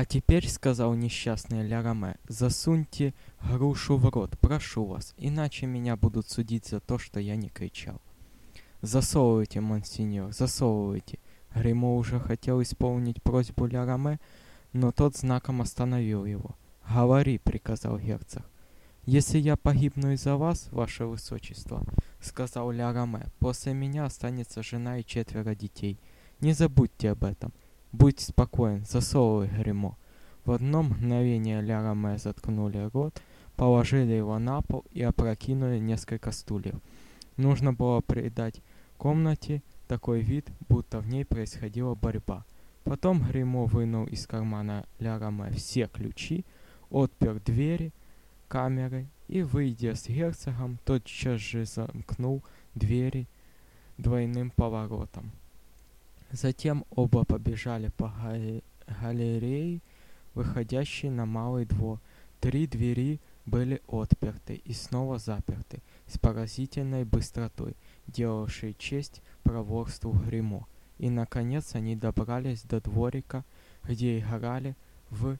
«А теперь, — сказал несчастный Ля-Раме, — засуньте грушу в рот, прошу вас, иначе меня будут судить за то, что я не кричал». «Засовывайте, монсеньор, засовывайте!» Гримо уже хотел исполнить просьбу Ля-Раме, но тот знаком остановил его. «Говори», — приказал герцог. «Если я погибну из-за вас, ваше высочество», — сказал Ля-Раме, — «после меня останется жена и четверо детей. Не забудьте об этом будь спокоен, засовывай гримо. В одно мгновение Ляра заткнули рот, положили его на пол и опрокинули несколько стульев. Нужно было придать комнате такой вид, будто в ней происходила борьба. Потом Гримо вынул из кармана Ляроме все ключи, отпер двери камеры и, выйдя с герцогом, тотчас же замкнул двери двойным поворотом. Затем оба побежали по галерее, выходящей на малый двор. Три двери были отперты и снова заперты с поразительной быстротой, делавшей честь проворству Гримо. И, наконец, они добрались до дворика, где играли в